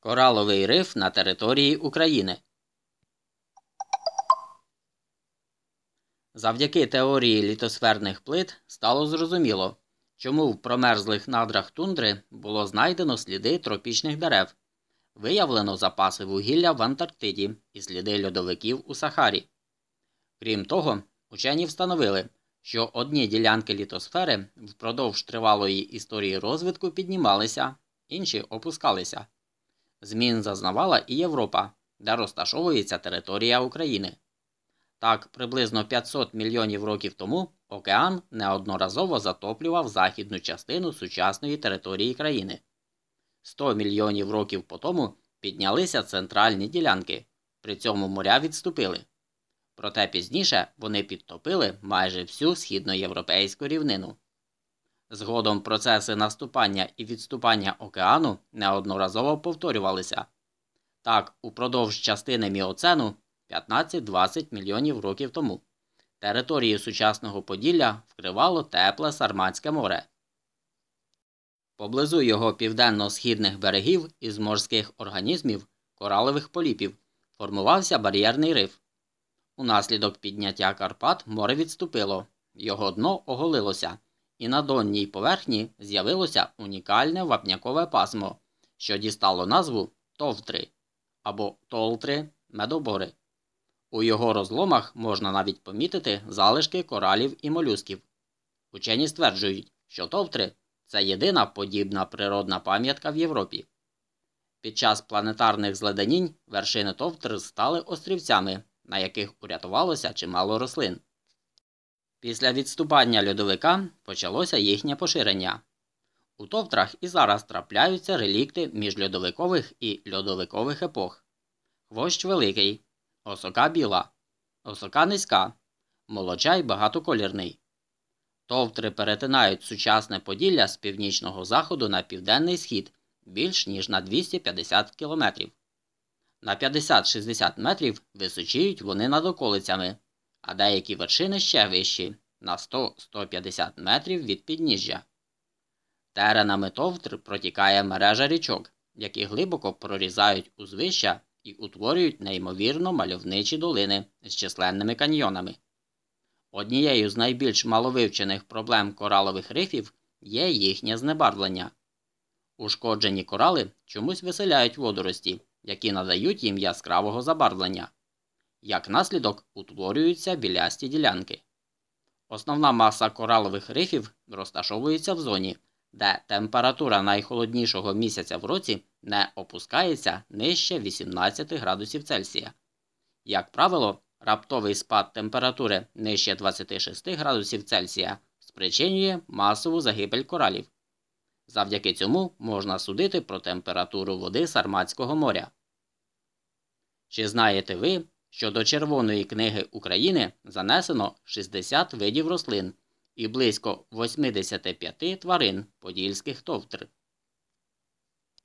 Кораловий риф на території України. Завдяки теорії літосферних плит стало зрозуміло, чому в промерзлих надрах тундри було знайдено сліди тропічних дерев, виявлено запаси вугілля в Антарктиді і сліди льодовиків у Сахарі. Крім того, учені встановили, що одні ділянки літосфери впродовж тривалої історії розвитку піднімалися, інші опускалися. Змін зазнавала і Європа, де розташовується територія України. Так, приблизно 500 мільйонів років тому океан неодноразово затоплював західну частину сучасної території країни. 100 мільйонів років по тому піднялися центральні ділянки, при цьому моря відступили. Проте пізніше вони підтопили майже всю східноєвропейську рівнину. Згодом процеси наступання і відступання океану неодноразово повторювалися. Так, упродовж частини міоцену 15-20 мільйонів років тому території сучасного Поділля вкривало тепле Сарматське море. Поблизу його південно-східних берегів із морських організмів коралових поліпів формувався бар'єрний риф. Унаслідок підняття Карпат море відступило, його дно оголилося і на донній поверхні з'явилося унікальне вапнякове пасмо, що дістало назву товтри або толтри медобори. У його розломах можна навіть помітити залишки коралів і молюсків. Учені стверджують, що товтри це єдина подібна природна пам'ятка в Європі. Під час планетарних зледенінь вершини товтр стали острівцями, на яких урятувалося чимало рослин. Після відступання льодовика почалося їхнє поширення. У товтрах і зараз трапляються релікти міжльодовикових і льодовикових епох. Хвощ великий, осока біла, осока низька, молочай багатоколірний. Товтри перетинають сучасне Поділля з північного заходу на південний схід більш ніж на 250 км. На 50-60 метрів височіють вони над околицями, а деякі вершини ще вищі на 100-150 метрів від підніжжя. Теренами товтр протікає мережа річок, які глибоко прорізають узвища і утворюють неймовірно мальовничі долини з численними каньйонами. Однією з найбільш маловивчених проблем коралових рифів є їхнє знебарвлення. Ушкоджені корали чомусь виселяють водорості, які надають їм яскравого забарвлення. Як наслідок утворюються білясті ділянки. Основна маса коралових рифів розташовується в зоні, де температура найхолоднішого місяця в році не опускається нижче 18 градусів Цельсія. Як правило, раптовий спад температури нижче 26 градусів Цельсія спричинює масову загибель коралів. Завдяки цьому можна судити про температуру води Сарматського моря. Чи знаєте ви, що до Червоної книги України занесено 60 видів рослин і близько 85 тварин подільських товтр?